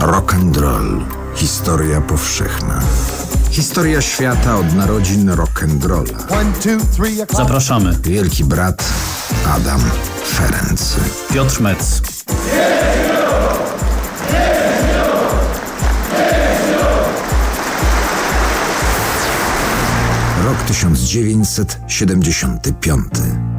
Rock and roll. Historia powszechna. Historia świata od narodzin rock and rolla. Zapraszamy. Wielki brat Adam Ferenc. Piotr Metz. Rok 1975.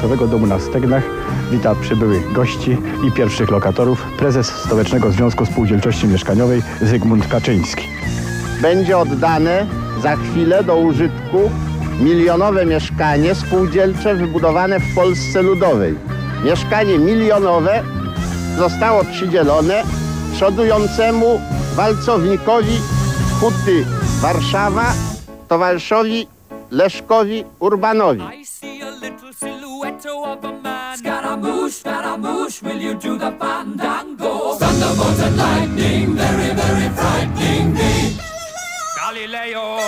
jubileuszowego domu na Stegnach wita przybyłych gości i pierwszych lokatorów prezes Stołecznego Związku Spółdzielczości Mieszkaniowej Zygmunt Kaczyński. Będzie oddane za chwilę do użytku milionowe mieszkanie spółdzielcze wybudowane w Polsce Ludowej. Mieszkanie milionowe zostało przydzielone przodującemu walcownikowi Huty Warszawa, towarzyszowi Leszkowi Urbanowi. You do the fandango? Thunderbolts and lightning, very, very frightening me. Galileo!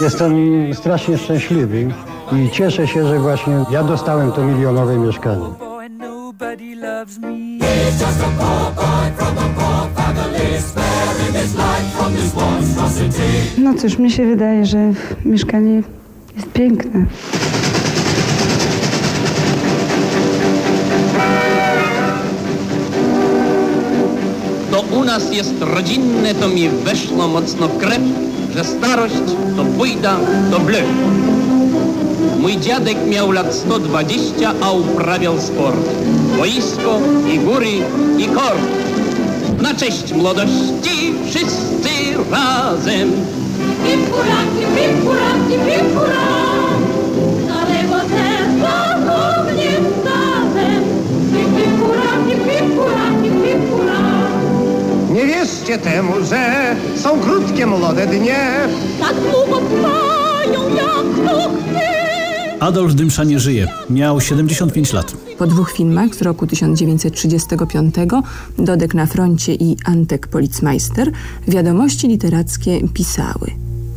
Jestem strasznie szczęśliwy i cieszę się, że właśnie ja dostałem to milionowe mieszkanie. No cóż, mi się wydaje, że mieszkanie jest piękne. U nas jest rodzinne, to mi weszło mocno w krew, że starość to bójda, to blef. Mój dziadek miał lat 120, a uprawiał sport. Boisko i góry i kor. Na cześć młodości wszyscy razem. Pipuraki, pipuraki, pipuraki, na lewo serca równie. Pipuraki, pipuraki, pipuraki. Nie wierzcie temu, że są krótkie młode dnie. Tak długo trwają jak to Adolf Dymsza nie żyje. Miał 75 lat. Po dwóch filmach z roku 1935 Dodek na froncie i Antek Policmeister wiadomości literackie pisały.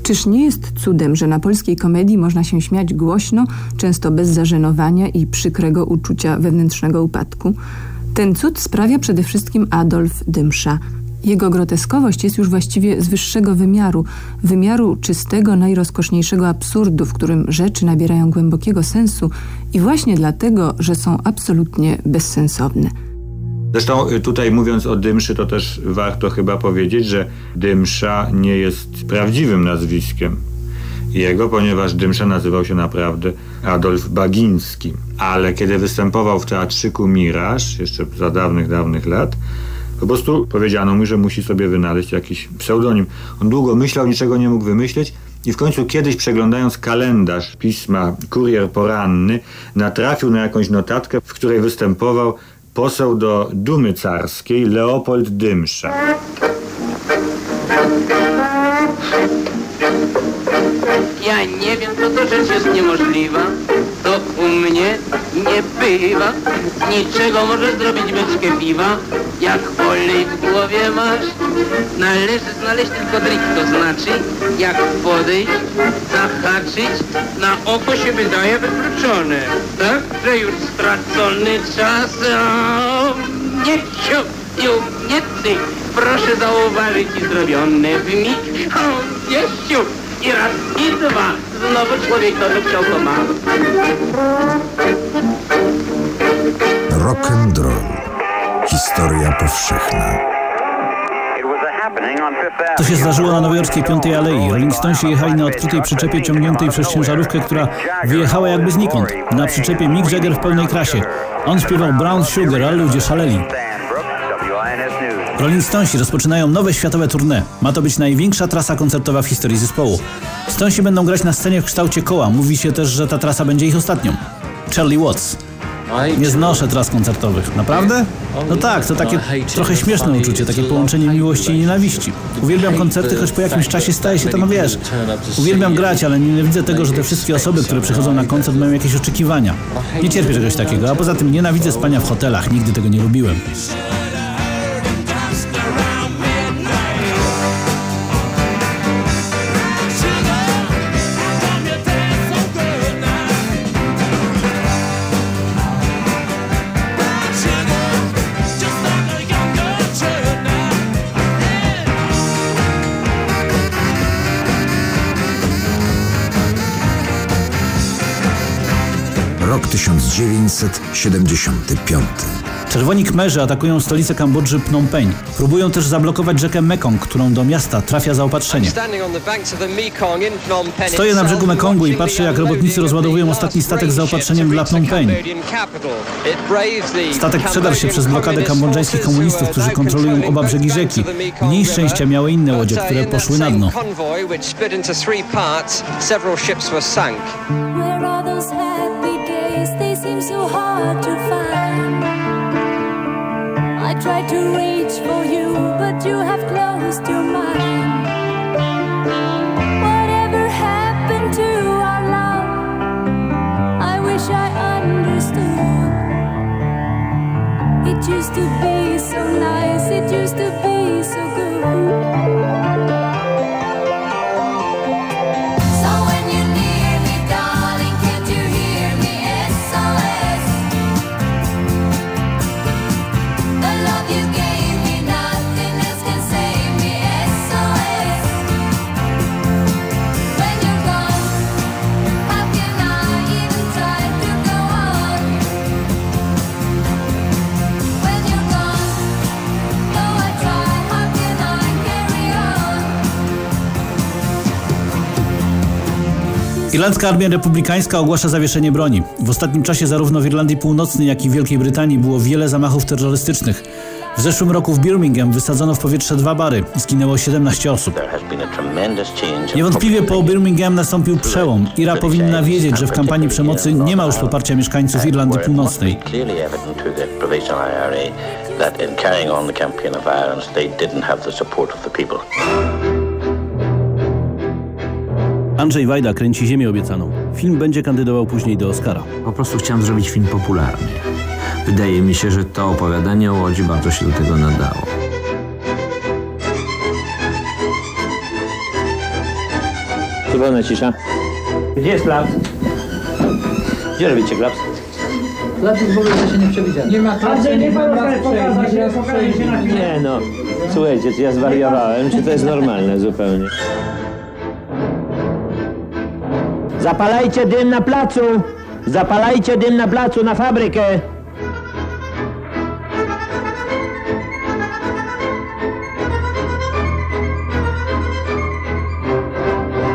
Czyż nie jest cudem, że na polskiej komedii można się śmiać głośno, często bez zażenowania i przykrego uczucia wewnętrznego upadku? Ten cud sprawia przede wszystkim Adolf Dymsza. Jego groteskowość jest już właściwie z wyższego wymiaru, wymiaru czystego, najrozkoszniejszego absurdu, w którym rzeczy nabierają głębokiego sensu i właśnie dlatego, że są absolutnie bezsensowne. Zresztą y, tutaj mówiąc o Dymszy, to też warto chyba powiedzieć, że Dymsza nie jest prawdziwym nazwiskiem jego, ponieważ Dymsza nazywał się naprawdę Adolf Bagiński. Ale kiedy występował w teatrzyku Miraż, jeszcze za dawnych, dawnych lat, po prostu powiedziano mu, że musi sobie wynaleźć jakiś pseudonim. On długo myślał, niczego nie mógł wymyśleć i w końcu kiedyś przeglądając kalendarz pisma Kurier Poranny natrafił na jakąś notatkę, w której występował poseł do Dumy Carskiej Leopold Dymsza. Ja nie wiem, co to rzecz jest niemożliwa. Mnie nie bywa. Niczego możesz zrobić beczkę piwa. Jak olej w głowie masz, należy znaleźć tylko drik, to znaczy jak podejść, zahaczyć, na oko się wydaje wykluczone. Tak, że już stracony czas. O, nie ju, nie ty. Proszę zauważyć i zrobione w mig. O. I raz, i dwa. Znowu człowiek to. Rock and roll. Historia powszechna. To się zdarzyło na nowojorskiej Piątej Alei. Rolling Stonesi jechali na odkrytej przyczepie ciągniętej przez ciężarówkę, która wyjechała jakby znikąd. Na przyczepie Mick Jagger w pełnej krasie. On śpiewał Brown Sugar, a ludzie szaleli. Rolling Stonesi rozpoczynają nowe światowe tournée. Ma to być największa trasa koncertowa w historii zespołu. Stonesi będą grać na scenie w kształcie koła. Mówi się też, że ta trasa będzie ich ostatnią. Charlie Watts. Nie znoszę tras koncertowych. Naprawdę? No tak, to takie trochę śmieszne uczucie, takie połączenie miłości i nienawiści. Uwielbiam koncerty, choć po jakimś czasie staje się to, no wiesz, uwielbiam grać, ale nienawidzę tego, że te wszystkie osoby, które przychodzą na koncert mają jakieś oczekiwania. Nie cierpię czegoś takiego, a poza tym nienawidzę spania w hotelach, nigdy tego nie lubiłem. Rok 1975. Czerwoni Khmerzy atakują stolicę Kambodży Phnom Penh. Próbują też zablokować rzekę Mekong, którą do miasta trafia zaopatrzenie. Stoję na brzegu Mekongu i patrzę, jak robotnicy rozładowują ostatni statek z zaopatrzeniem dla Phnom Penh. Statek przedarł się przez blokadę kambodżańskich komunistów, którzy kontrolują oba brzegi rzeki. Mniej szczęścia miały inne łodzie, które poszły na dno. Tried to reach for you, but you have closed your mind. Whatever happened to our love? I wish I understood. It used to be so nice, Irlandzka Armia Republikańska ogłasza zawieszenie broni. W ostatnim czasie zarówno w Irlandii Północnej, jak i w Wielkiej Brytanii było wiele zamachów terrorystycznych. W zeszłym roku w Birmingham wysadzono w powietrze dwa bary. Zginęło 17 osób. Niewątpliwie po Birmingham nastąpił przełom. Ira powinna wiedzieć, że w kampanii przemocy nie ma już poparcia mieszkańców Irlandii Północnej. that in carrying on the campaign of they didn't have the support of the people. Andrzej Wajda kręci Ziemię Obiecaną. Film będzie kandydował później do Oscara. Po prostu chciałem zrobić film popularny. Wydaje mi się, że to opowiadanie o Łodzi bardzo się do tego nadało. Zupełna cisza. Gdzie jest klaps? Gdzie robicie klaps? Klaps w ogóle się nie przewidział. Nie ma klapsa, nie ma Nie no, słuchajcie, czy ja zwariowałem, czy to jest normalne zupełnie? Zapalajcie dym na placu! Zapalajcie dym na placu, na fabrykę!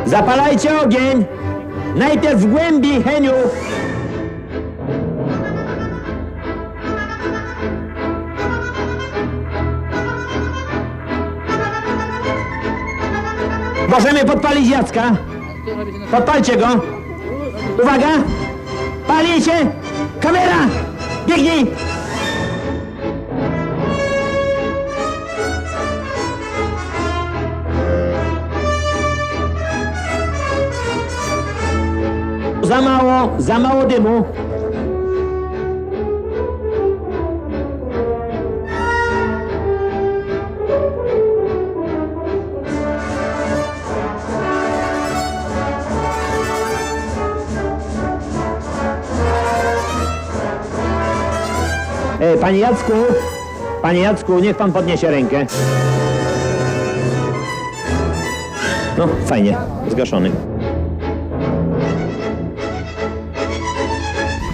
Zapalajcie ogień! Najpierw w głębi, Heniu! Możemy podpalić Jacka? Podpalcie go! Uwaga! Pali się! Kamera! Biegnij! Za mało, za mało dymu. Panie Jacku, panie Jacku, niech pan podniesie rękę. No, fajnie, zgaszony.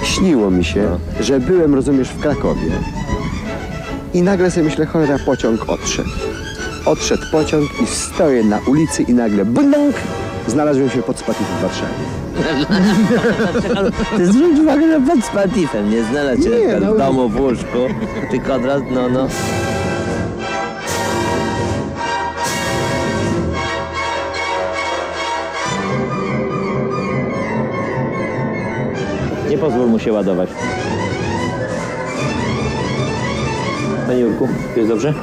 Śniło mi się, że byłem, rozumiesz, w Krakowie. I nagle sobie myślę, cholera, pociąg odszedł. Odszedł pociąg i stoję na ulicy i nagle bundunk, znalazłem się pod Spatifem w Warszawie. Ty zwróć uwagę, że pod spatifem, nie znalazł się Nie, no. w domu, w łóżku, tylko od razu, no, no. Nie pozwól mu się ładować. Panie Jurku, jest dobrze?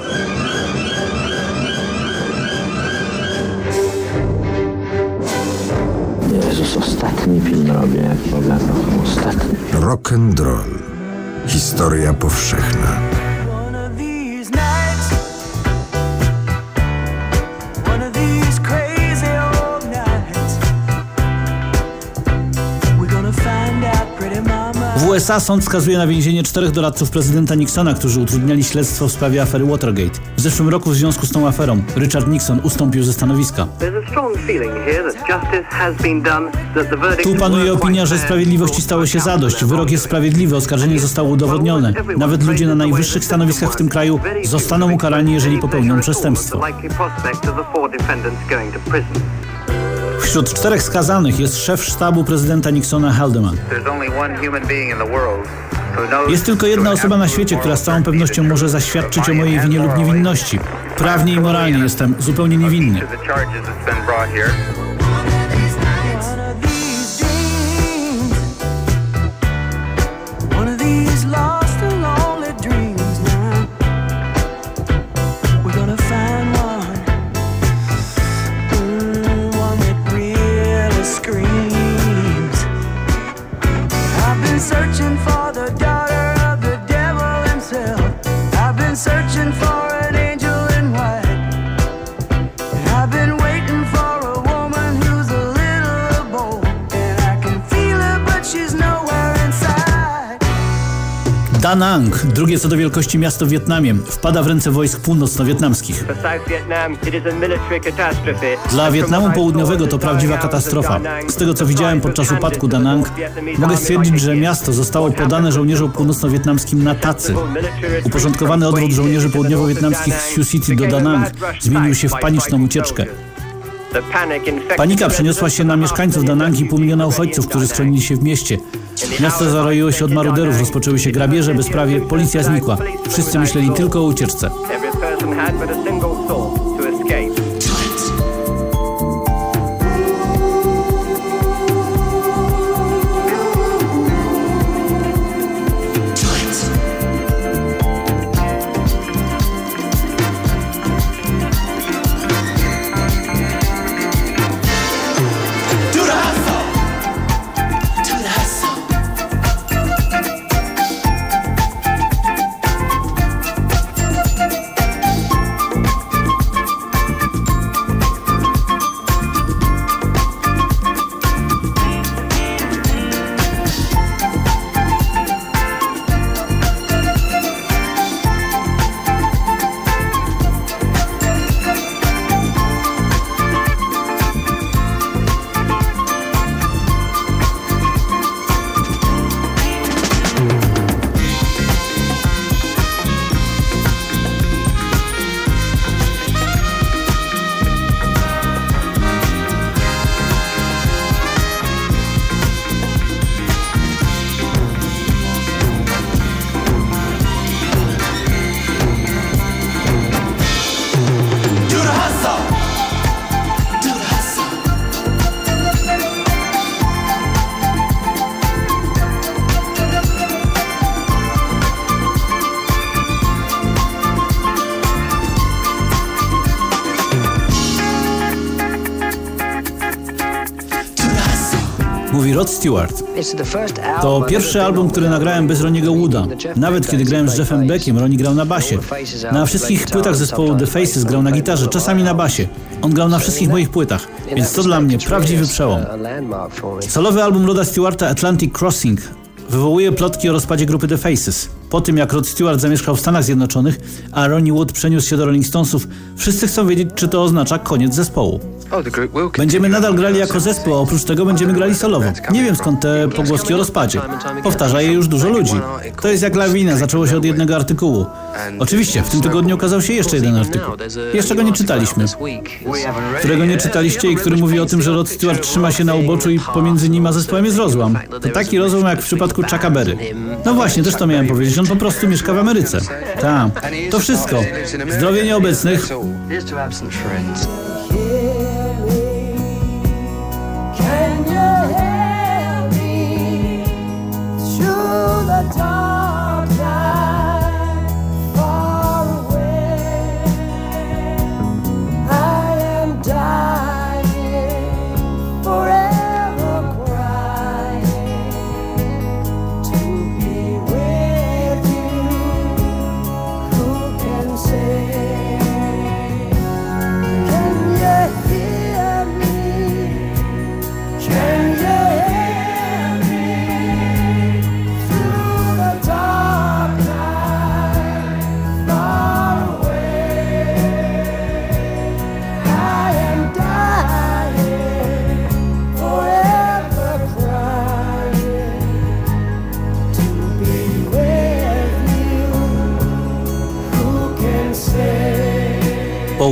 Ostatni. Ostatni. Rock and roll. Historia powszechna. USA sąd skazuje na więzienie czterech doradców prezydenta Nixona, którzy utrudniali śledztwo w sprawie afery Watergate. W zeszłym roku w związku z tą aferą Richard Nixon ustąpił ze stanowiska. Tu panuje opinia, że sprawiedliwości stało się zadość. Wyrok jest sprawiedliwy, oskarżenie zostało udowodnione. Nawet ludzie na najwyższych stanowiskach w tym kraju zostaną ukarani, jeżeli popełnią przestępstwo. Wśród czterech skazanych jest szef sztabu prezydenta Nixona Haldeman. Jest tylko jedna osoba na świecie, która z całą pewnością może zaświadczyć o mojej winie lub niewinności. Prawnie i moralnie jestem zupełnie niewinny. One of these dreams, Da Nang, drugie co do wielkości miasto w Wietnamie, wpada w ręce wojsk północno-wietnamskich. Dla Wietnamu Południowego to prawdziwa katastrofa. Z tego co widziałem podczas upadku Da Nang, mogę stwierdzić, że miasto zostało podane żołnierzom północno-wietnamskim na tacy. Uporządkowany odwrót żołnierzy południowo-wietnamskich z Sioux City do Da Nang zmienił się w paniczną ucieczkę. Panika przeniosła się na mieszkańców Da Nang i pół miliona uchodźców, którzy schronili się w mieście. Miasto zaroiło się od maruderów, rozpoczęły się grabieże, bezprawie, policja znikła. Wszyscy myśleli tylko o ucieczce. Rod Stewart. To pierwszy album, który nagrałem bez Roniego Wooda. Nawet kiedy grałem z Jeffem Beckiem, Ronnie grał na basie. Na wszystkich płytach zespołu The Faces grał na gitarze, czasami na basie. On grał na wszystkich moich płytach, więc to dla mnie prawdziwy przełom. Solowy album Roda Stewarta Atlantic Crossing wywołuje plotki o rozpadzie grupy The Faces. Po tym jak Rod Stewart zamieszkał w Stanach Zjednoczonych, a Ronnie Wood przeniósł się do Rolling Stonesów, wszyscy chcą wiedzieć, czy to oznacza koniec zespołu. Będziemy nadal grali jako zespół, a oprócz tego będziemy grali solowo. Nie wiem skąd te pogłoski o rozpadzie. Powtarza je już dużo ludzi. To jest jak lawina, zaczęło się od jednego artykułu. Oczywiście, w tym tygodniu okazał się jeszcze jeden artykuł. Jeszcze go nie czytaliśmy. Którego nie czytaliście i który mówi o tym, że Rod Stewart trzyma się na uboczu i pomiędzy nim a zespołem jest rozłam. To taki rozłam jak w przypadku Chucka Berry. No właśnie, też to miałem powiedzieć. On po prostu mieszka w Ameryce. Tak. To wszystko. Zdrowie nieobecnych.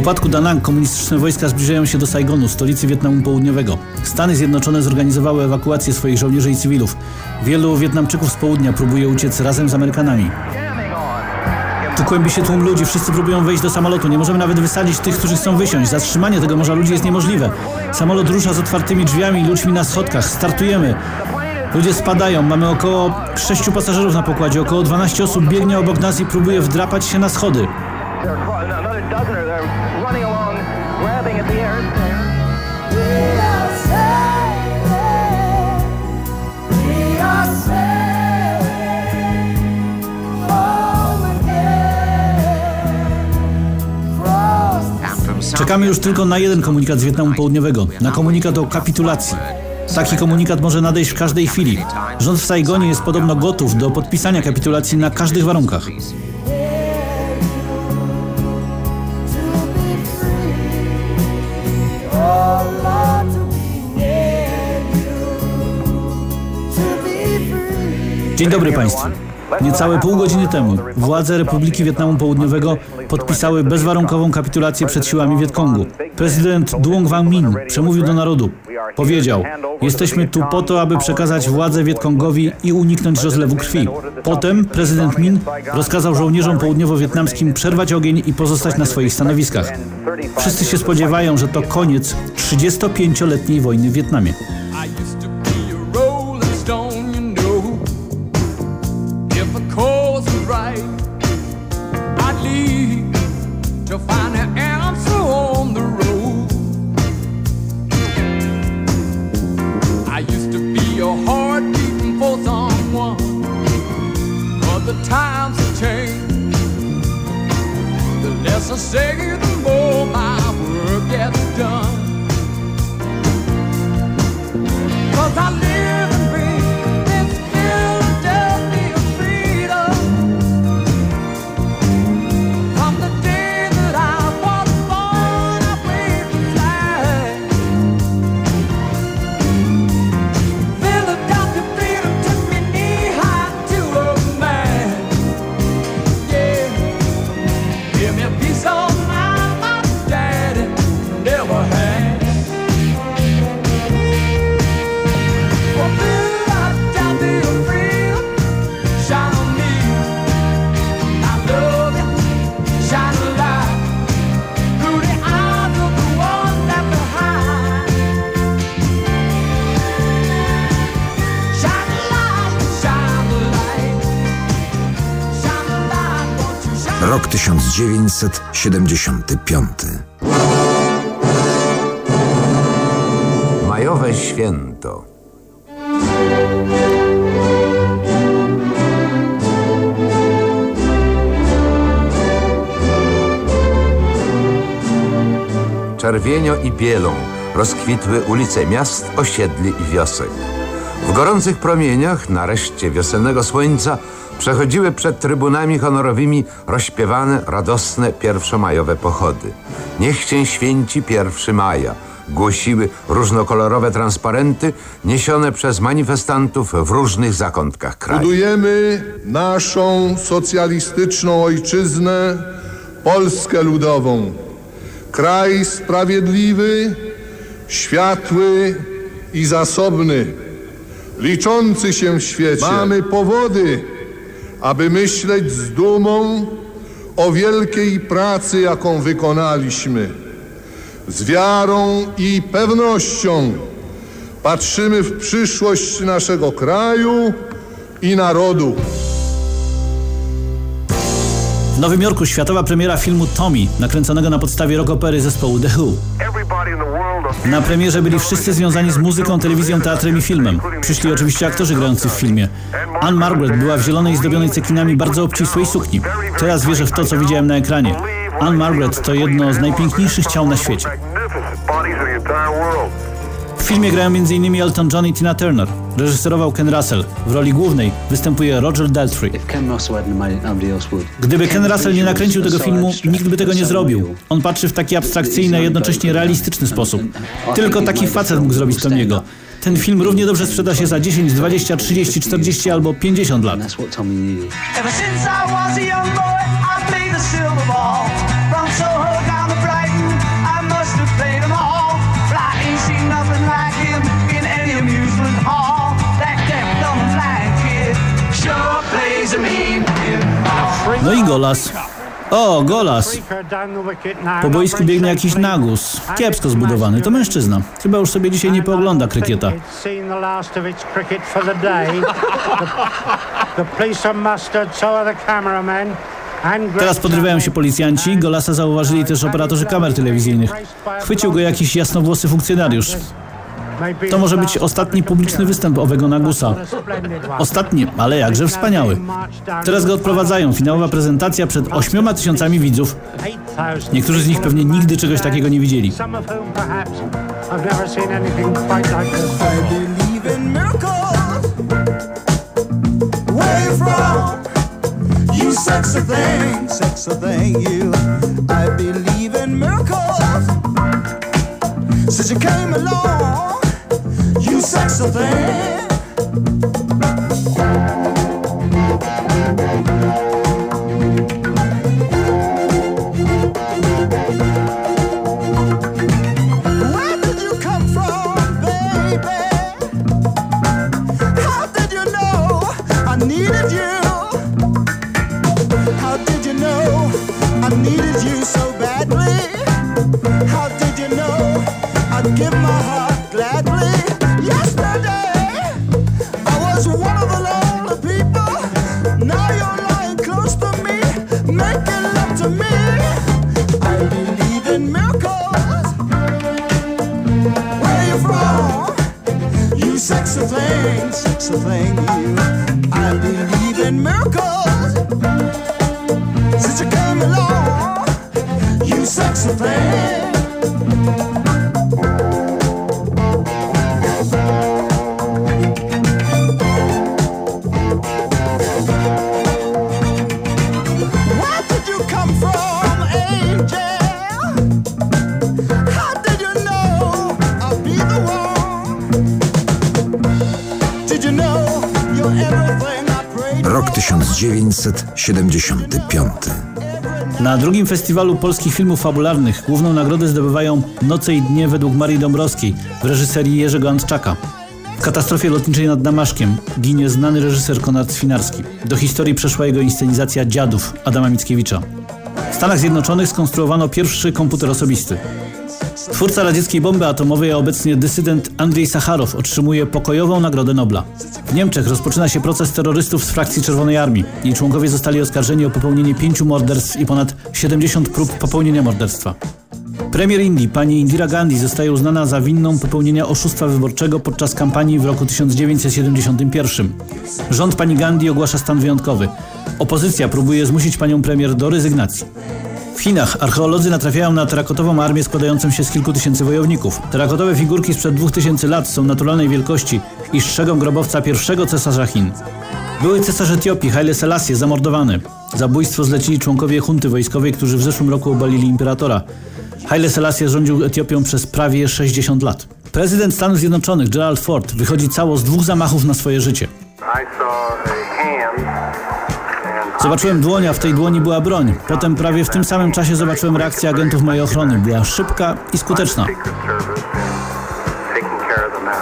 Upadku Da Nang komunistyczne wojska zbliżają się do Saigonu, stolicy Wietnamu Południowego. Stany Zjednoczone zorganizowały ewakuację swoich żołnierzy i cywilów. Wielu Wietnamczyków z południa próbuje uciec razem z Amerykanami. Tu kłębi się tłum ludzi, wszyscy próbują wejść do samolotu. Nie możemy nawet wysadzić tych, którzy chcą wysiąść. Zatrzymanie tego morza ludzi jest niemożliwe. Samolot rusza z otwartymi drzwiami i ludźmi na schodkach. Startujemy. Ludzie spadają. Mamy około sześciu pasażerów na pokładzie. Około 12 osób biegnie obok nas i próbuje wdrapać się na schody. Another dozen are there running along, grabbing at the air. Are are Czekamy już tylko na jeden komunikat z Wietnamu Południowego. Na komunikat o kapitulacji. Taki komunikat może nadejść w każdej chwili. Rząd w Saigonie jest podobno gotów do podpisania kapitulacji na każdych warunkach. Dzień dobry Państwu. Niecałe pół godziny temu władze Republiki Wietnamu Południowego podpisały bezwarunkową kapitulację przed siłami Wietkongu. Prezydent Duong Van Min przemówił do narodu. Powiedział, jesteśmy tu po to, aby przekazać władzę Wietkongowi i uniknąć rozlewu krwi. Potem prezydent Min rozkazał żołnierzom południowo-wietnamskim przerwać ogień i pozostać na swoich stanowiskach. Wszyscy się spodziewają, że to koniec 35-letniej wojny w Wietnamie. 1975. Majowe święto. Czerwienio i bielą rozkwitły ulice miast, osiedli i wiosek. W gorących promieniach, nareszcie wiosennego słońca, przechodziły przed trybunami honorowymi rozśpiewane, radosne pierwszomajowe pochody. Niech się święci pierwszy maja, głosiły różnokolorowe transparenty niesione przez manifestantów w różnych zakątkach kraju. Budujemy naszą socjalistyczną ojczyznę, Polskę Ludową. Kraj sprawiedliwy, światły i zasobny, liczący się w świecie. Mamy powody, aby myśleć z dumą o wielkiej pracy, jaką wykonaliśmy. Z wiarą i pewnością patrzymy w przyszłość naszego kraju i narodu. W Nowym Jorku światowa premiera filmu Tommy, nakręconego na podstawie rockopery zespołu The Who. Na premierze byli wszyscy związani z muzyką, telewizją, teatrem i filmem. Przyszli oczywiście aktorzy grający w filmie. Anne Margaret była w zielonej zdobionej cekinami bardzo obcisłej sukni. Teraz wierzę w to, co widziałem na ekranie. Anne Margaret to jedno z najpiękniejszych ciał na świecie. W filmie grają m.in. Elton John i Tina Turner. Reżyserował Ken Russell. W roli głównej występuje Roger Daltrey. Gdyby Ken Russell nie nakręcił tego filmu, nikt by tego nie zrobił. On patrzy w taki abstrakcyjny, a jednocześnie realistyczny sposób. Tylko taki facet mógł zrobić Tomiego. Ten film równie dobrze sprzeda się za 10, 20, 30, 40 albo 50 lat. Ever since I was a young boy, I played the silver ball. No i Golas. O, Golas. Po boisku biegnie jakiś nagus. Kiepsko zbudowany. To mężczyzna. Chyba już sobie dzisiaj nie poogląda krykieta. Teraz podrywają się policjanci. Golasa zauważyli też operatorzy kamer telewizyjnych. Chwycił go jakiś jasnowłosy funkcjonariusz. To może być ostatni publiczny występ owego Nagusa. Ostatni, ale jakże wspaniały. Teraz go odprowadzają. Finałowa prezentacja przed ośmioma tysiącami widzów. Niektórzy z nich pewnie nigdy czegoś takiego nie widzieli. You. I. Since you came along, you sexy thing. Where did you come from, baby? How did you know I needed you? How did you know I needed you so badly? How You sexy thing, sexy thing, you. I believe in miracles. Since you came along, you sexy thing. 1975. Na drugim festiwalu polskich filmów fabularnych główną nagrodę zdobywają Noce i dnie według Marii Dąbrowskiej w reżyserii Jerzego Antczaka. W katastrofie lotniczej nad Damaszkiem ginie znany reżyser Konrad Swinarski. Do historii przeszła jego inscenizacja Dziadów Adama Mickiewicza. W Stanach Zjednoczonych skonstruowano pierwszy komputer osobisty. Twórca radzieckiej bomby atomowej, a obecnie dysydent Andrzej Sacharow otrzymuje pokojową Nagrodę Nobla. W Niemczech rozpoczyna się proces terrorystów z frakcji Czerwonej Armii. Jej członkowie zostali oskarżeni o popełnienie pięciu morderstw i ponad 70 prób popełnienia morderstwa. Premier Indii, pani Indira Gandhi, zostaje uznana za winną popełnienia oszustwa wyborczego podczas kampanii w roku 1971. Rząd pani Gandhi ogłasza stan wyjątkowy. Opozycja próbuje zmusić panią premier do rezygnacji. W Chinach archeolodzy natrafiają na terakotową armię składającą się z kilku tysięcy wojowników. Terakotowe figurki sprzed 2000 lat są naturalnej wielkości i strzegą grobowca pierwszego cesarza Chin. Były cesarz Etiopii, Haile Selassie, zamordowany. Zabójstwo zlecili członkowie hunty wojskowej, którzy w zeszłym roku obalili imperatora. Haile Selassie rządził Etiopią przez prawie 60 lat. Prezydent Stanów Zjednoczonych Gerald Ford wychodzi cało z dwóch zamachów na swoje życie. Zobaczyłem dłoń, a w tej dłoni była broń. Potem prawie w tym samym czasie zobaczyłem reakcję agentów mojej ochrony. Była szybka i skuteczna.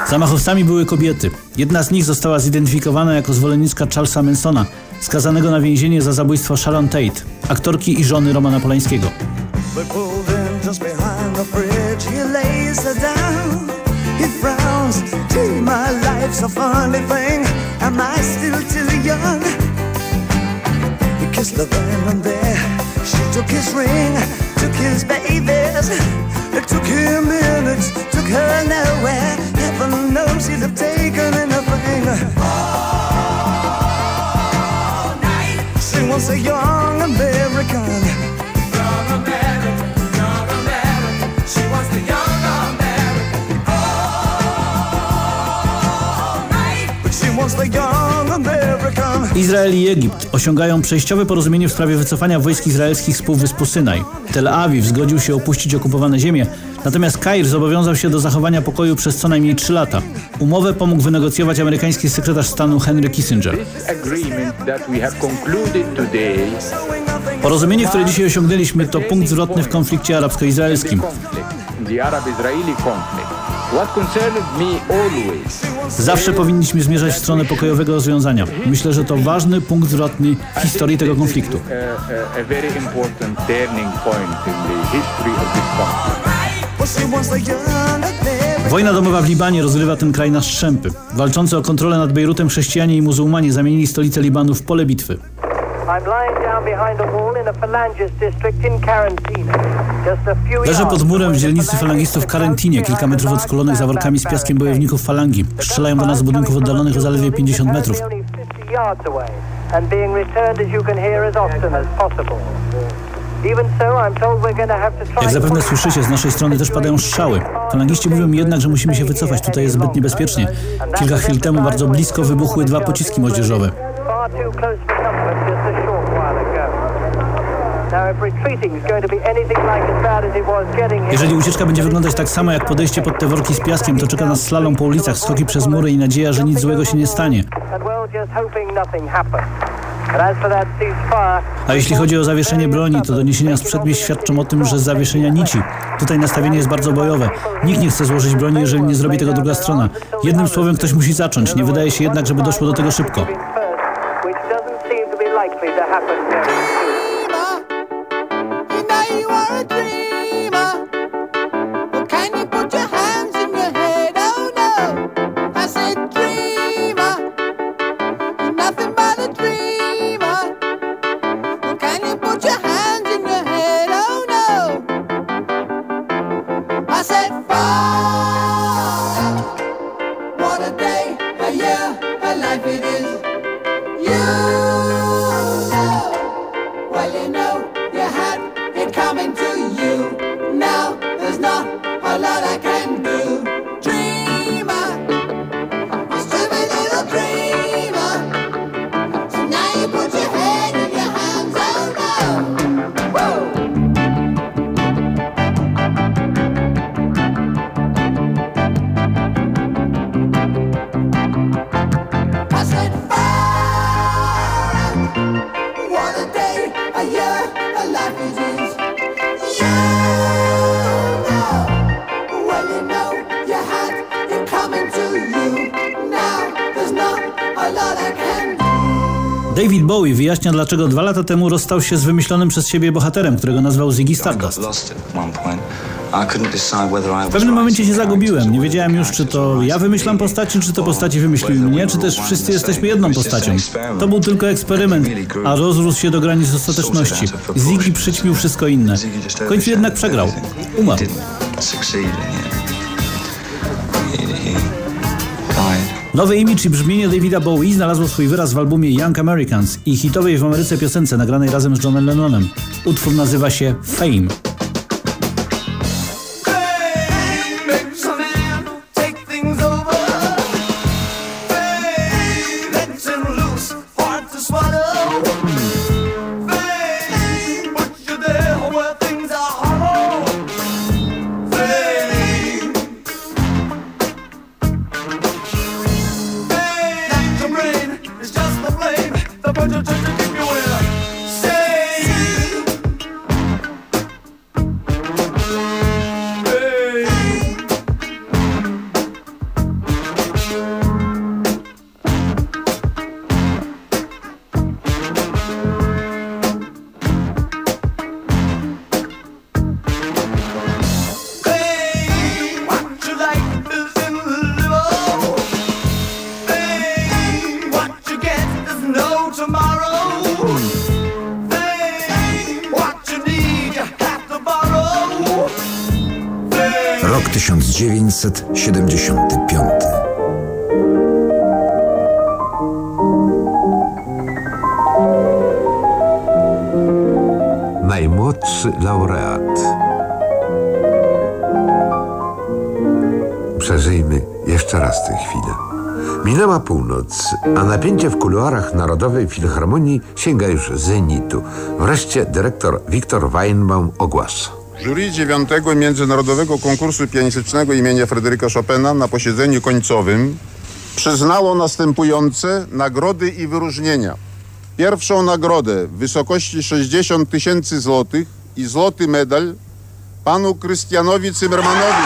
Zamachowcami były kobiety. Jedna z nich została zidentyfikowana jako zwolenniczka Charlesa Mansona, skazanego na więzienie za zabójstwo Sharon Tate, aktorki i żony Romana Polańskiego. Kissed her then and there. She took his ring, took his babies. It took him minutes, took her nowhere. Heaven knows he'd have taken anything. All night. She wants a young American. She wants the young American. Oh night. But she wants the young American. Izrael i Egipt osiągają przejściowe porozumienie w sprawie wycofania wojsk izraelskich z półwyspu Synaj. Tel Awiw zgodził się opuścić okupowane ziemie, natomiast Kair zobowiązał się do zachowania pokoju przez co najmniej trzy lata. Umowę pomógł wynegocjować amerykański sekretarz stanu Henry Kissinger. Porozumienie, które dzisiaj osiągnęliśmy, to punkt zwrotny w konflikcie arabsko-izraelskim. Zawsze powinniśmy zmierzać w stronę pokojowego rozwiązania. Myślę, że to ważny punkt zwrotny w historii tego konfliktu. Wojna domowa w Libanie rozrywa ten kraj na strzępy. Walczący o kontrolę nad Bejrutem chrześcijanie i muzułmanie zamienili stolicę Libanu w pole bitwy. Leżę pod murem w dzielnicy falangistów w Karentinie, kilka metrów od skolonych za workami z piaskiem bojowników falangi. Strzelają do nas z budynków oddalonych o zaledwie 50 metrów. Jak zapewne słyszycie, z naszej strony też padają strzały. Falangiści mówią jednak, że musimy się wycofać, tutaj jest zbyt niebezpiecznie. Kilka chwil temu bardzo blisko wybuchły dwa pociski moździerzowe. Jeżeli ucieczka będzie wyglądać tak samo jak podejście pod te worki z piaskiem, to czeka nas slalom po ulicach, skoki przez mury i nadzieja, że nic złego się nie stanie. A jeśli chodzi o zawieszenie broni, to doniesienia z przedmieść świadczą o tym, że z zawieszenia nici. Tutaj nastawienie jest bardzo bojowe. Nikt nie chce złożyć broni, jeżeli nie zrobi tego druga strona. Jednym słowem ktoś musi zacząć. Nie wydaje się jednak, żeby doszło do tego szybko. David Bowie wyjaśnia, dlaczego dwa lata temu rozstał się z wymyślonym przez siebie bohaterem, którego nazwał Ziggy Stardust. W pewnym momencie się zagubiłem. Nie wiedziałem już, czy to ja wymyślam postaci, czy te postaci wymyśliły mnie, czy też wszyscy jesteśmy jedną postacią. To był tylko eksperyment, a rozrósł się do granic ostateczności. Ziggy przyćmił wszystko inne. W końcu jednak przegrał. Umarł. Nowy imidż i brzmienie Davida Bowie znalazło swój wyraz w albumie Young Americans i hitowej w Ameryce piosence nagranej razem z Johnem Lennonem. Utwór nazywa się Fame. 1975. Najmłodszy laureat. Przeżyjmy jeszcze raz tę chwilę. Minęła północ, a napięcie w kuluarach Narodowej Filharmonii sięga już zenitu. Wreszcie dyrektor Wiktor Weinbaum ogłasza. Jury dziewiątego Międzynarodowego Konkursu Pianistycznego imienia Fryderyka Chopina na posiedzeniu końcowym przyznało następujące nagrody i wyróżnienia. Pierwszą nagrodę w wysokości 60 tysięcy złotych i złoty medal panu Krystianowi Zimmermanowi.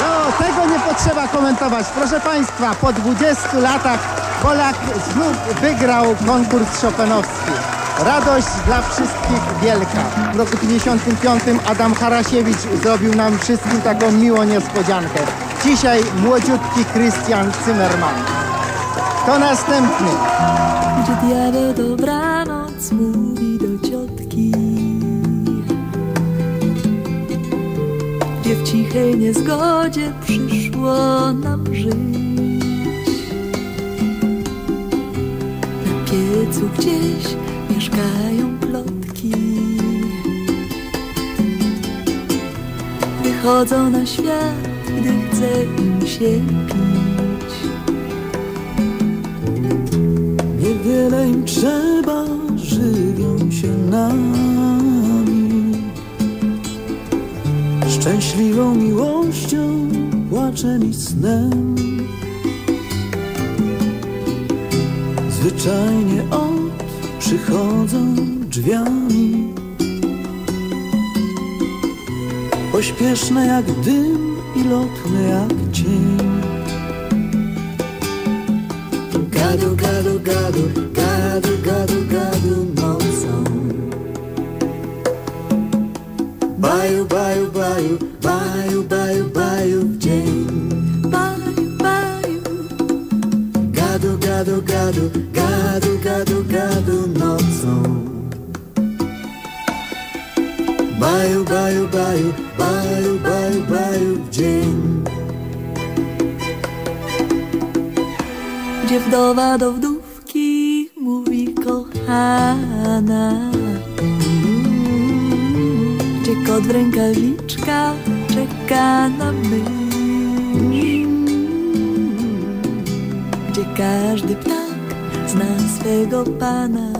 No, tego nie potrzeba komentować. Proszę Państwa, po 20 latach Polak znów wygrał konkurs Chopinowski. Radość dla wszystkich wielka. W roku 55 Adam Harasiewicz zrobił nam wszystkim taką miłą niespodziankę. Dzisiaj młodziutki Krystian Zimmerman. To następny. Gdzie diabeł dobranoc mówi do ciotki Gdzie w cichej niezgodzie przyszło nam żyć Na piecu gdzieś mieszkają plotki. Wychodzą na świat, gdy chce im się pić. Niewiele im trzeba, żywią się nami. Szczęśliwą miłością, płaczem i snem. Zwyczajnie od przychodzą drzwiami. Pośpieszne jak dym i lotne jak cień Gadu, gadu, gadu, gadu, gadu, gadu nocą Baju, baju, baju, baju, baju, baju w dzień Gadu, gadu, gadu, gadu, gadu, nocą. Baju, baju, baju, baju, baju, baju w dzień. Gdzie wdowa do wdówki mówi kochana. Gdzie kot w rękawiczkach czeka na Gdzie każdy ptak zna swego pana.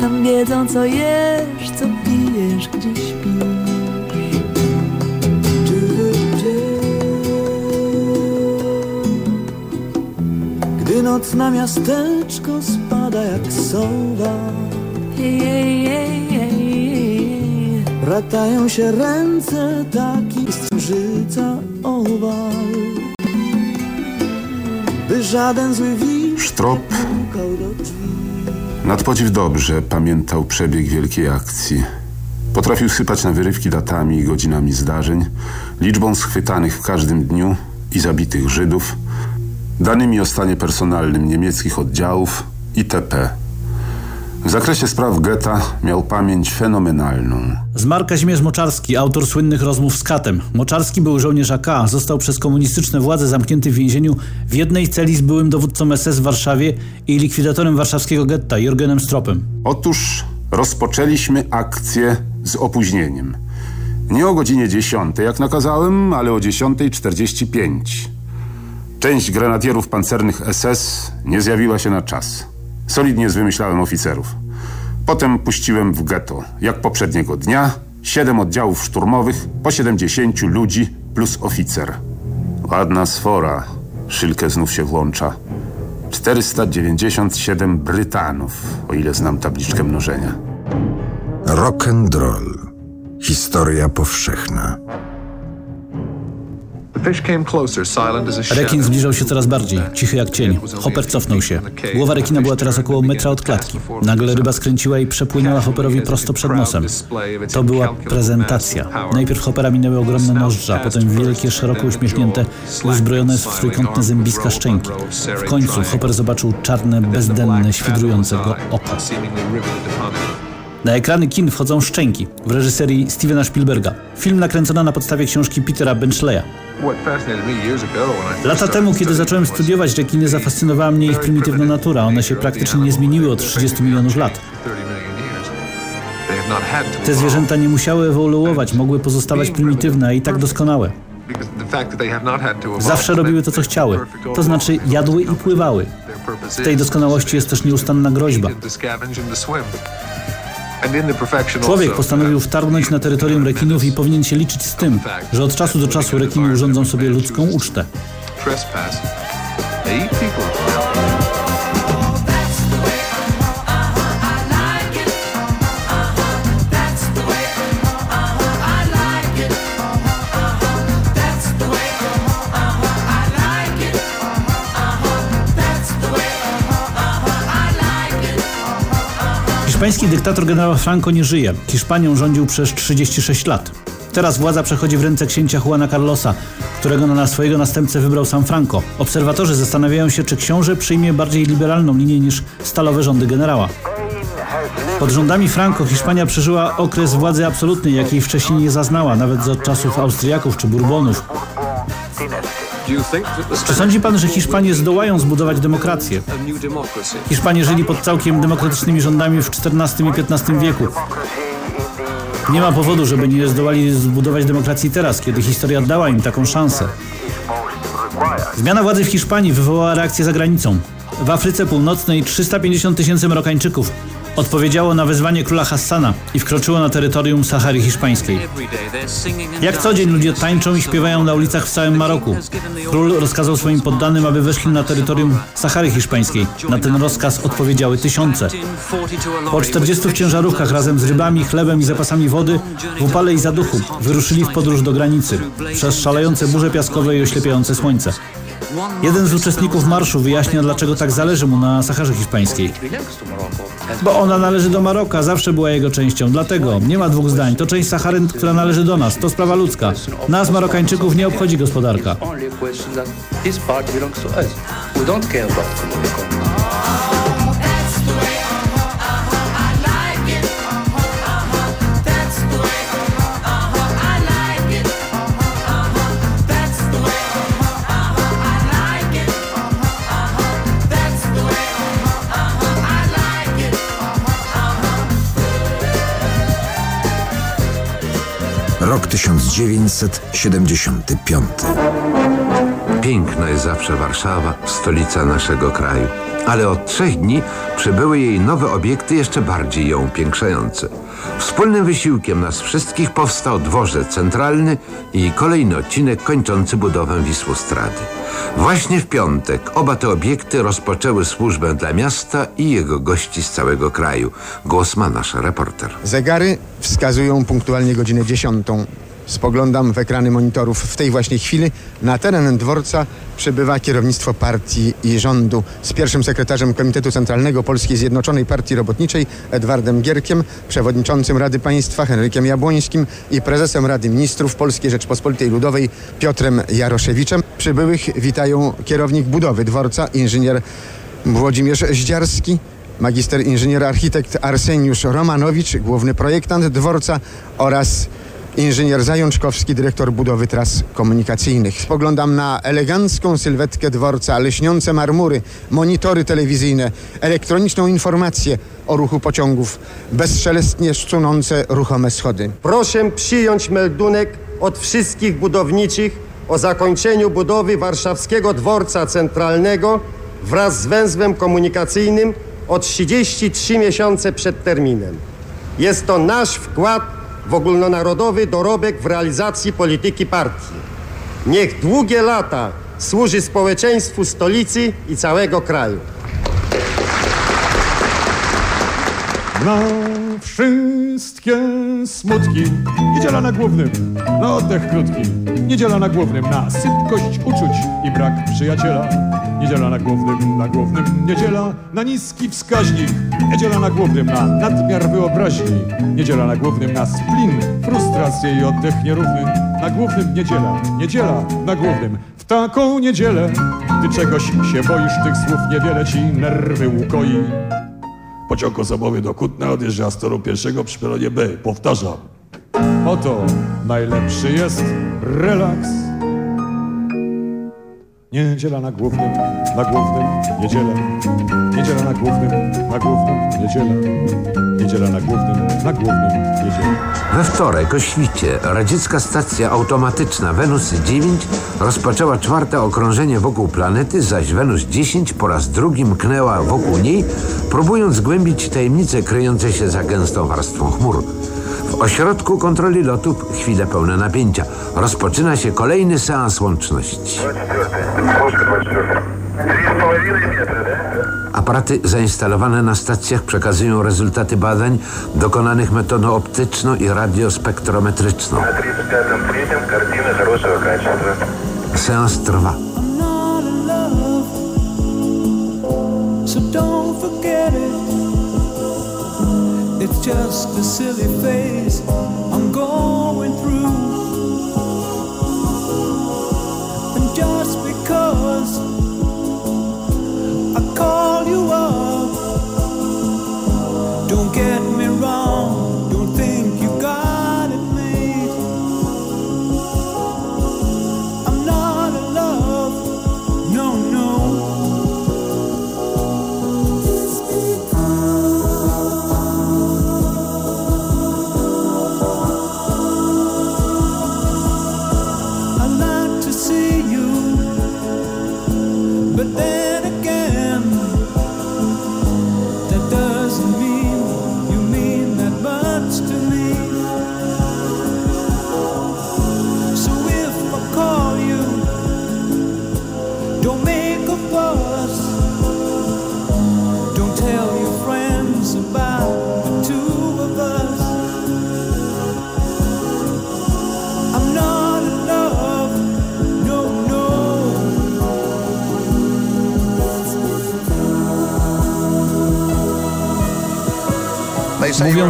Tam wiedzą co jesz, co pijesz, gdzie śpisz. Gdy noc na miasteczko spada jak sowa. Ratają się ręce taki strzyca owal By żaden zły Sztrop drzwi nadpodziw dobrze pamiętał przebieg wielkiej akcji. Potrafił sypać na wyrywki datami i godzinami zdarzeń, liczbą schwytanych w każdym dniu i zabitych Żydów, danymi o stanie personalnym niemieckich oddziałów itp. W zakresie spraw getta miał pamięć fenomenalną. Zmarł Kazimierz Moczarski, autor słynnych rozmów z Katem. Moczarski był żołnierz AK, został przez komunistyczne władze zamknięty w więzieniu w jednej celi z byłym dowódcą SS w Warszawie i likwidatorem warszawskiego getta, Jorgenem Stropem. Otóż rozpoczęliśmy akcję z opóźnieniem. Nie o godzinie 10, jak nakazałem, ale o 10.45. Część grenadierów pancernych SS nie zjawiła się na czas. Solidnie zwymyślałem oficerów. Potem puściłem w getto, jak poprzedniego dnia, siedem oddziałów szturmowych, po 70 ludzi plus oficer. Ładna sfora. Szylkę znów się włącza. 497 Brytanów, o ile znam tabliczkę mnożenia. Rock and roll. Historia powszechna. Rekin zbliżał się coraz bardziej, cichy jak cień. Hopper cofnął się. Głowa rekina była teraz około metra od klatki. Nagle ryba skręciła i przepłynęła Hopperowi prosto przed nosem. To była prezentacja. Najpierw Hoppera minęły ogromne nozdrza, potem wielkie, szeroko uśmiechnięte, uzbrojone w trójkątne zębiska szczęki. W końcu Hopper zobaczył czarne, bezdenne, świdrujące go oko. Na ekrany kin wchodzą Szczęki w reżyserii Stevena Spielberga. Film nakręcony na podstawie książki Petera Benchleya. Lata temu, kiedy zacząłem studiować rekiny, zafascynowała mnie ich prymitywna natura. One się praktycznie nie zmieniły od 30 milionów lat. Te zwierzęta nie musiały ewoluować, mogły pozostawać prymitywne, a i tak doskonałe. Zawsze robiły to, co chciały. To znaczy jadły i pływały. W tej doskonałości jest też nieustanna groźba. Człowiek postanowił wtargnąć na terytorium rekinów i powinien się liczyć z tym, że od czasu do czasu rekiny urządzą sobie ludzką ucztę. Hiszpański dyktator generał Franco nie żyje. Hiszpanią rządził przez 36 lat. Teraz władza przechodzi w ręce księcia Juana Carlosa, którego na swojego następcę wybrał sam Franco. Obserwatorzy zastanawiają się, czy książę przyjmie bardziej liberalną linię niż stalowe rządy generała. Pod rządami Franco Hiszpania przeżyła okres władzy absolutnej, jakiej wcześniej nie zaznała, nawet za czasów Austriaków czy Bourbonów. Czy sądzi pan, że Hiszpanie zdołają zbudować demokrację? Hiszpanie żyli pod całkiem demokratycznymi rządami w XIV i XV wieku. Nie ma powodu, żeby nie zdołali zbudować demokracji teraz, kiedy historia dała im taką szansę. Zmiana władzy w Hiszpanii wywołała reakcję za granicą. W Afryce Północnej 350 tysięcy Marokańczyków odpowiedziało na wezwanie króla Hassana i wkroczyło na terytorium Sahary Hiszpańskiej. Jak co dzień ludzie tańczą i śpiewają na ulicach w całym Maroku. Król rozkazał swoim poddanym, aby weszli na terytorium Sahary Hiszpańskiej. Na ten rozkaz odpowiedziały tysiące. Po 40 ciężarówkach razem z rybami, chlebem i zapasami wody w upale i zaduchu wyruszyli w podróż do granicy przez szalejące burze piaskowe i oślepiające słońce. Jeden z uczestników marszu wyjaśnia, dlaczego tak zależy mu na Saharze Hiszpańskiej. Bo ona należy do Maroka, zawsze była jego częścią. Dlatego nie ma dwóch zdań. To część Sahary, która należy do nas. To sprawa ludzka. Nas, Marokańczyków, nie obchodzi gospodarka. Rok 1975. Piękna jest zawsze Warszawa, stolica naszego kraju. Ale od trzech dni przybyły jej nowe obiekty jeszcze bardziej ją upiększające. Wspólnym wysiłkiem nas wszystkich powstał dworzec centralny i kolejny odcinek kończący budowę Wisłostrady. Właśnie w piątek oba te obiekty rozpoczęły służbę dla miasta i jego gości z całego kraju. Głos ma nasz reporter. Zegary wskazują punktualnie godzinę 10. Spoglądam w ekrany monitorów. W tej właśnie chwili na teren dworca przybywa kierownictwo partii i rządu z pierwszym sekretarzem Komitetu Centralnego Polskiej Zjednoczonej Partii Robotniczej Edwardem Gierkiem, przewodniczącym Rady Państwa Henrykiem Jabłońskim i prezesem Rady Ministrów Polskiej Rzeczpospolitej Ludowej Piotrem Jaroszewiczem. Przybyłych witają kierownik budowy dworca, inżynier Włodzimierz Zdziarski, magister inżynier architekt Arseniusz Romanowicz, główny projektant dworca oraz inżynier Zajączkowski, dyrektor budowy tras komunikacyjnych. Spoglądam na elegancką sylwetkę dworca, leśniące marmury, monitory telewizyjne, elektroniczną informację o ruchu pociągów, bezszelestnie szczunące ruchome schody. Proszę przyjąć meldunek od wszystkich budowniczych o zakończeniu budowy warszawskiego dworca centralnego wraz z węzłem komunikacyjnym o 33 miesiące przed terminem. Jest to nasz wkład w ogólnonarodowy dorobek w realizacji polityki partii. Niech długie lata służy społeczeństwu stolicy i całego kraju. Na wszystkie smutki Niedziela na głównym, na oddech krótki Niedziela na głównym, na sypkość uczuć i brak przyjaciela Niedziela na głównym, na głównym Niedziela na niski wskaźnik Niedziela na głównym, na nadmiar wyobraźni Niedziela na głównym, na splin Frustrację i oddech nierówny Na głównym niedziela, niedziela na głównym W taką niedzielę Ty czegoś się boisz, tych słów niewiele ci nerwy ukoi Pociąg osobowy do Kutna odjeżdża z toru pierwszego przy peronie B. Powtarzam. Oto najlepszy jest relaks. Niedziela na głównym, na głównym, niedziela. Niedziela na głównym, na głównym, niedziela. Niedziela na głównym, na głównym, niedziela. We wtorek o świcie radziecka stacja automatyczna Wenus 9 rozpoczęła czwarte okrążenie wokół planety, zaś Wenus 10 po raz drugi mknęła wokół niej, próbując zgłębić tajemnice kryjące się za gęstą warstwą chmur. W ośrodku kontroli lotów chwile pełne napięcia. Rozpoczyna się kolejny seans łączności. Aparaty zainstalowane na stacjach przekazują rezultaty badań dokonanych metodą optyczną i radiospektrometryczną. Seans trwa. So don't forget it. It's just a silly phase I'm going through. And just because I call you up, don't get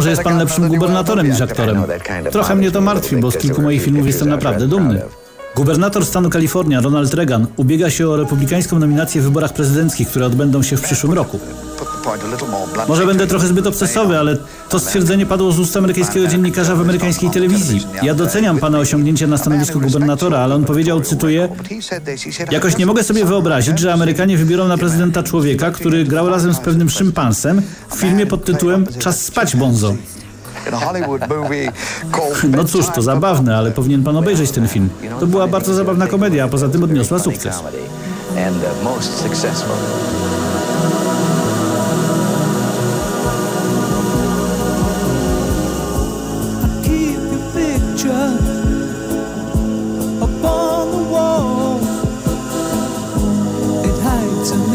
że jest pan lepszym gubernatorem niż aktorem. Trochę mnie to martwi, bo z kilku moich filmów jestem naprawdę dumny. Gubernator stanu Kalifornia Ronald Reagan ubiega się o republikańską nominację w wyborach prezydenckich, które odbędą się w przyszłym roku. Może będę trochę zbyt obsesowy, ale to stwierdzenie padło z ust amerykańskiego dziennikarza w amerykańskiej telewizji. Ja doceniam pana osiągnięcia na stanowisku gubernatora, ale on powiedział, cytuję, Jakoś nie mogę sobie wyobrazić, że Amerykanie wybiorą na prezydenta człowieka, który grał razem z pewnym szympansem w filmie pod tytułem Czas spać, Bonzo. No cóż, to zabawne, ale powinien pan obejrzeć ten film. To była bardzo zabawna komedia, a poza tym odniosła sukces.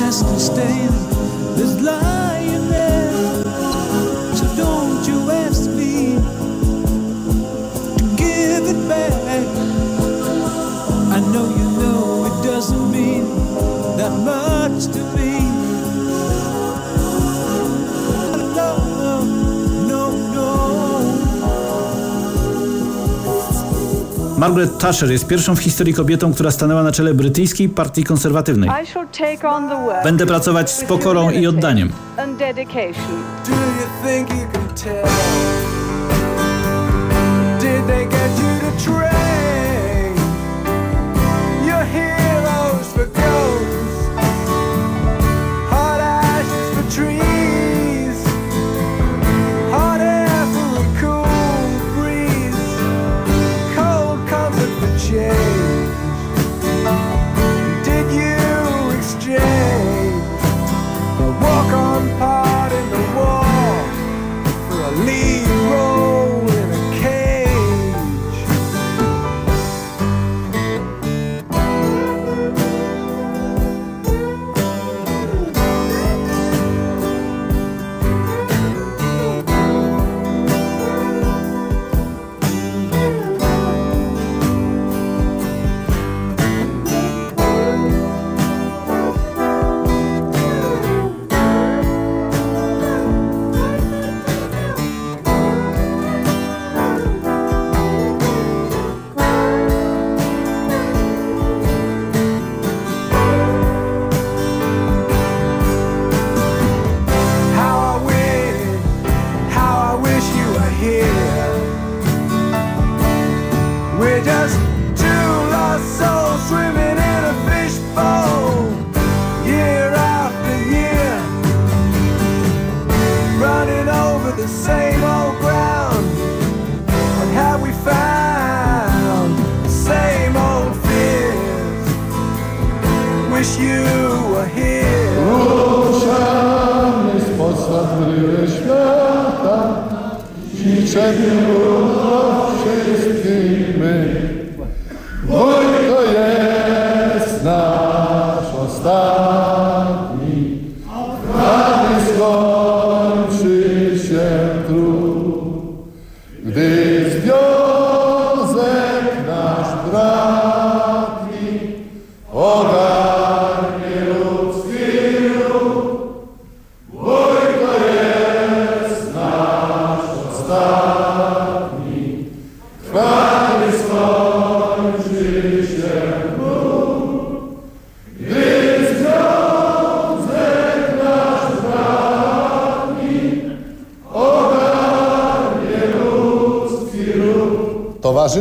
has to stay. This love. Margaret Thatcher jest pierwszą w historii kobietą, która stanęła na czele brytyjskiej partii konserwatywnej. Będę pracować z pokorą i oddaniem. Did they get you to trail?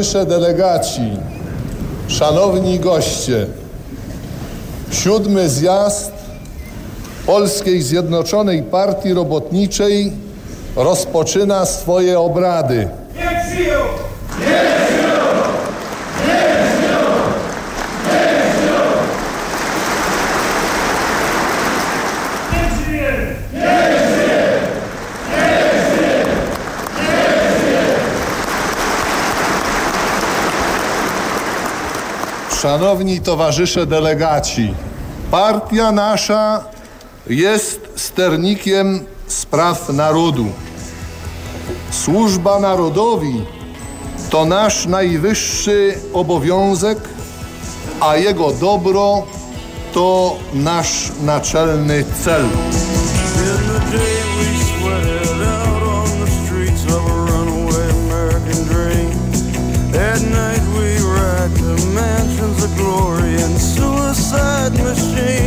towarzysze delegaci, szanowni goście, siódmy zjazd Polskiej Zjednoczonej Partii Robotniczej rozpoczyna swoje obrady. Szanowni towarzysze delegaci, partia nasza jest sternikiem spraw narodu. Służba narodowi to nasz najwyższy obowiązek, a jego dobro to nasz naczelny cel. machine